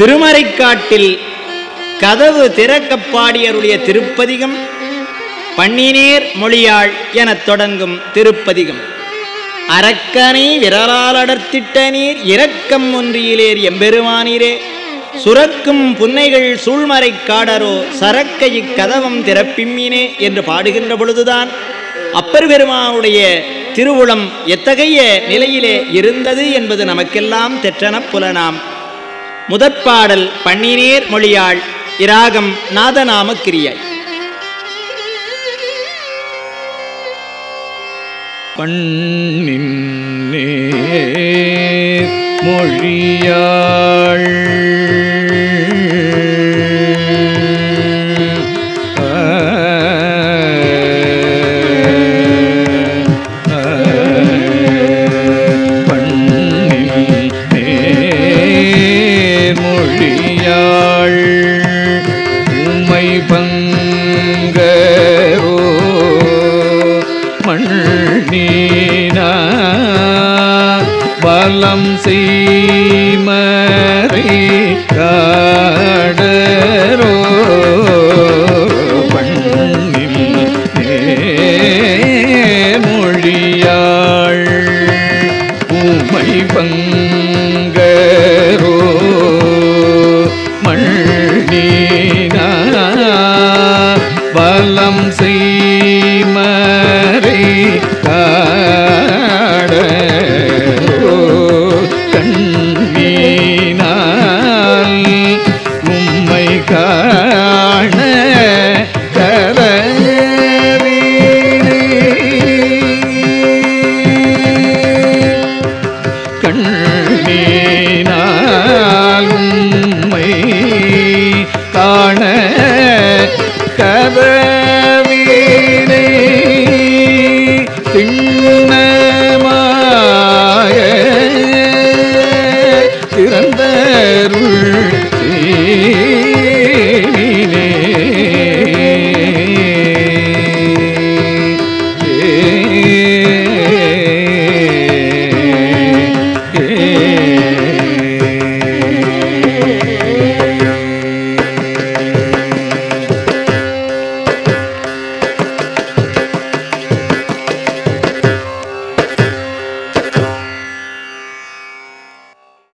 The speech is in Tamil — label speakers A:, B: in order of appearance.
A: திருமறைக்காட்டில் கதவு திறக்கப்பாடியருடைய திருப்பதிகம் பன்னினேர் மொழியாள் எனத் தொடங்கும் திருப்பதிகம். அரக்கனை விரலால் அடர்த்திட்ட நீர் இரக்கம் ஒன்றியிலேர் எம்பெருமானீரே. சுரக்கும் புன்னைகள் சூழ்மறைக் காடரோ சரக்க இக்கதவம் திறப்பிம்மினே என்று பாடுகின்ற பொழுதுதான் அப்பர் பெருமானுடைய திருவுளம் எத்தகைய நிலையிலே இருந்தது என்பது நமக்கெல்லாம் தெற்றன புலனாம். முதற்பாடல் பன்னினேர் மொழியாள் இராகம் நாதநாம கிரியாய்
B: பண்ணின் மொழியா நீன பலம் செய்மறை காடரோ மொழியாள் உமை பங்கரோ மண்ணீனா பலம் செய் கதவீனை திண்ணமாய திறந்த